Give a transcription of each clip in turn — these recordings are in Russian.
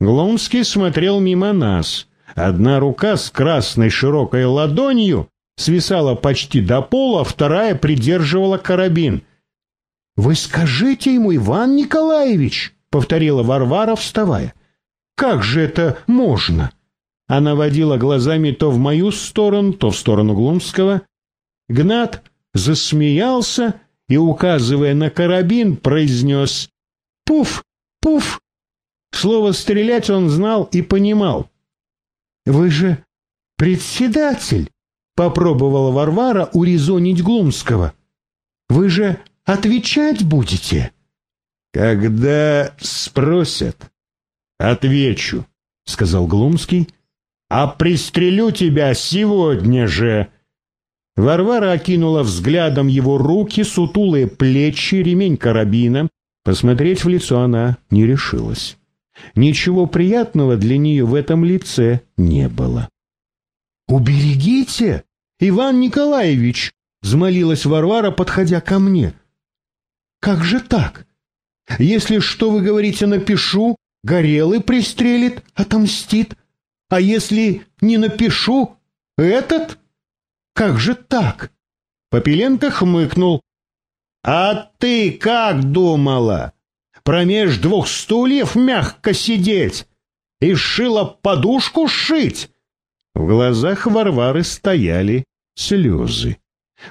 Гломский смотрел мимо нас. Одна рука с красной широкой ладонью свисала почти до пола, а вторая придерживала карабин. — Вы скажите ему, Иван Николаевич, — повторила Варвара, вставая. — Как же это можно? Она водила глазами то в мою сторону, то в сторону Глумского. Гнат засмеялся и, указывая на карабин, произнес «Пуф! Пуф!». Слово «стрелять» он знал и понимал. «Вы же председатель!» — попробовала Варвара урезонить Глумского. «Вы же отвечать будете?» «Когда спросят, отвечу», — сказал Глумский. «А пристрелю тебя сегодня же!» Варвара окинула взглядом его руки, сутулые плечи, ремень карабина. Посмотреть в лицо она не решилась. Ничего приятного для нее в этом лице не было. «Уберегите, Иван Николаевич!» — взмолилась Варвара, подходя ко мне. «Как же так? Если что вы говорите, напишу, Горелый пристрелит, отомстит. А если не напишу, этот? Как же так?» Попеленко хмыкнул. «А ты как думала? Промеж двух стульев мягко сидеть и шила подушку шить?» В глазах Варвары стояли слезы.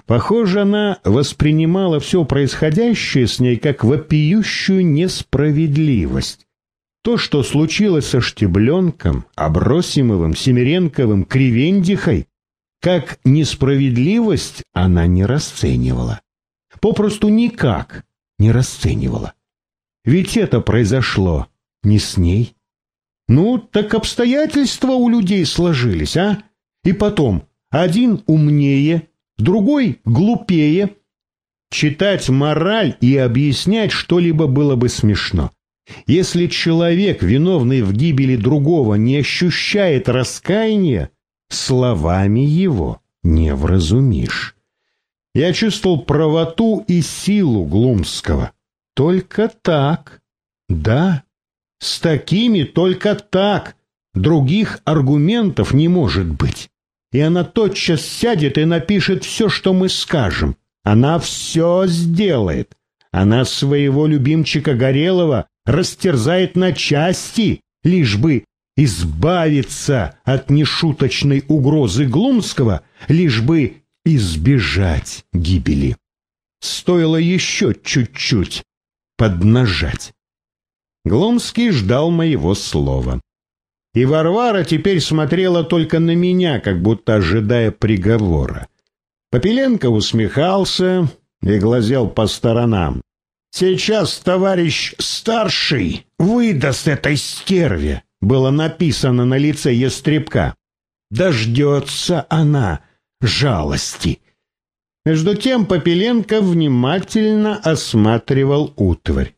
Похоже, она воспринимала все происходящее с ней как вопиющую несправедливость. То, что случилось со Штебленком, Абросимовым, Семиренковым, Кривендихой, как несправедливость она не расценивала. Попросту никак не расценивала. Ведь это произошло не с ней. Ну, так обстоятельства у людей сложились, а? И потом, один умнее, другой глупее. Читать мораль и объяснять что-либо было бы смешно. Если человек, виновный в гибели другого, не ощущает раскаяния, словами его не вразумишь. Я чувствовал правоту и силу Глумского. Только так. Да, с такими только так. Других аргументов не может быть. И она тотчас сядет и напишет все, что мы скажем. Она все сделает. Она своего любимчика Горелого растерзает на части, лишь бы избавиться от нешуточной угрозы Глумского, лишь бы избежать гибели. Стоило еще чуть-чуть поднажать. Гломский ждал моего слова. И Варвара теперь смотрела только на меня, как будто ожидая приговора. Попеленко усмехался и глазел по сторонам. «Сейчас товарищ старший выдаст этой стерве», было написано на лице ястребка. «Дождется она жалости». Между тем Попеленко внимательно осматривал утварь.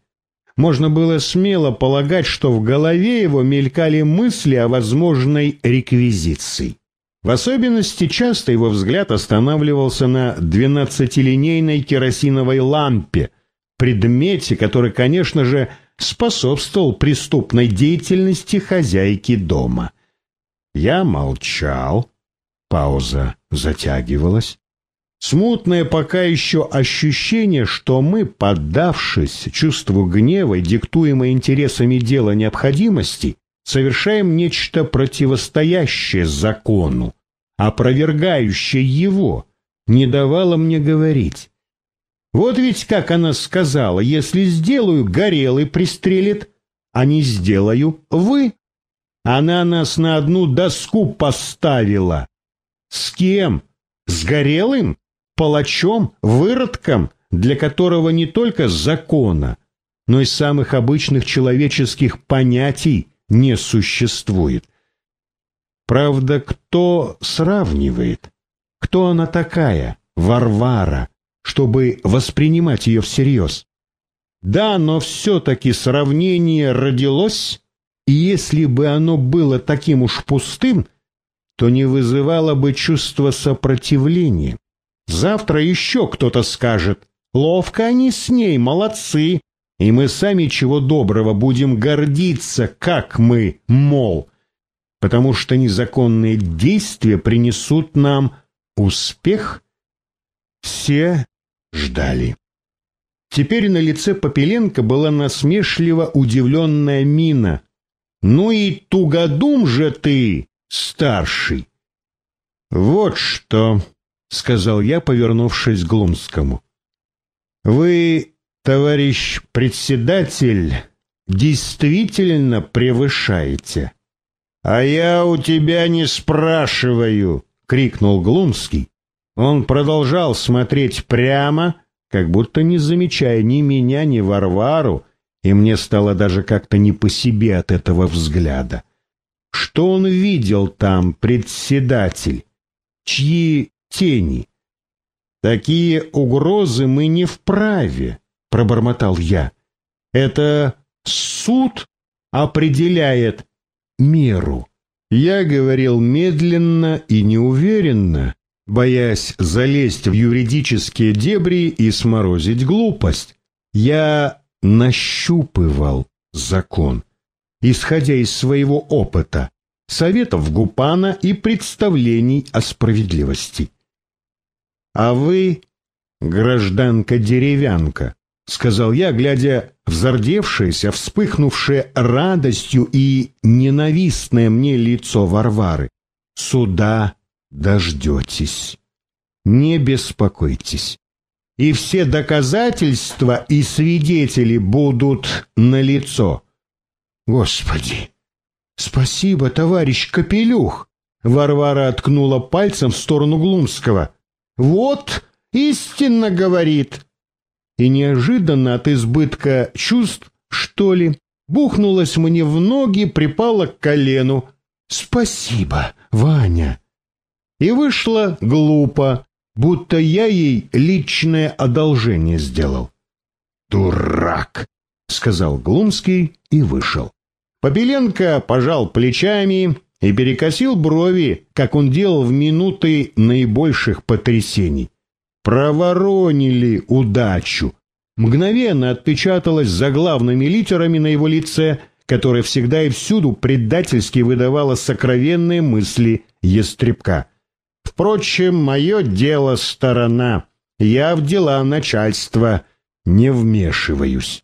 Можно было смело полагать, что в голове его мелькали мысли о возможной реквизиции. В особенности часто его взгляд останавливался на двенадцатилинейной керосиновой лампе, предмете, который, конечно же, способствовал преступной деятельности хозяйки дома. Я молчал, пауза затягивалась. Смутное пока еще ощущение, что мы, поддавшись чувству гнева и диктуемой интересами дела необходимости, совершаем нечто противостоящее закону, опровергающее его, не давало мне говорить. Вот ведь как она сказала, если сделаю, горелый пристрелит, а не сделаю, вы. Она нас на одну доску поставила. С кем? С горелым? Палачом? Выродком? Для которого не только закона, но и самых обычных человеческих понятий не существует. Правда, кто сравнивает? Кто она такая, Варвара, чтобы воспринимать ее всерьез. Да, но все-таки сравнение родилось, и если бы оно было таким уж пустым, то не вызывало бы чувства сопротивления. Завтра еще кто-то скажет, ловко они с ней, молодцы, и мы сами чего доброго будем гордиться, как мы, мол, потому что незаконные действия принесут нам успех. Все ждали. Теперь на лице Попеленко была насмешливо удивленная мина. «Ну и тугодум же ты, старший!» «Вот что», — сказал я, повернувшись к Глумскому. «Вы, товарищ председатель, действительно превышаете». «А я у тебя не спрашиваю!» — крикнул Глумский. Он продолжал смотреть прямо, как будто не замечая ни меня, ни Варвару, и мне стало даже как-то не по себе от этого взгляда. Что он видел там, председатель? Чьи тени? Такие угрозы мы не вправе, пробормотал я. Это суд определяет меру. Я говорил медленно и неуверенно, боясь залезть в юридические дебри и сморозить глупость. Я нащупывал закон, исходя из своего опыта, советов Гупана и представлений о справедливости. А вы, гражданка-деревянка, — сказал я, глядя в зардевшееся, вспыхнувшее радостью и ненавистное мне лицо Варвары. «Суда дождетесь. Не беспокойтесь. И все доказательства и свидетели будут налицо. Господи! Спасибо, товарищ Капелюх!» Варвара откнула пальцем в сторону Глумского. «Вот, истинно говорит!» и неожиданно от избытка чувств, что ли, бухнулась мне в ноги, припала к колену. «Спасибо, Ваня!» И вышла глупо, будто я ей личное одолжение сделал. «Дурак!» — сказал Глумский и вышел. Побеленко пожал плечами и перекосил брови, как он делал в минуты наибольших потрясений проворонили удачу. Мгновенно отпечаталось заглавными литерами на его лице, которое всегда и всюду предательски выдавало сокровенные мысли ястребка. Впрочем, мое дело сторона. Я в дела начальства не вмешиваюсь.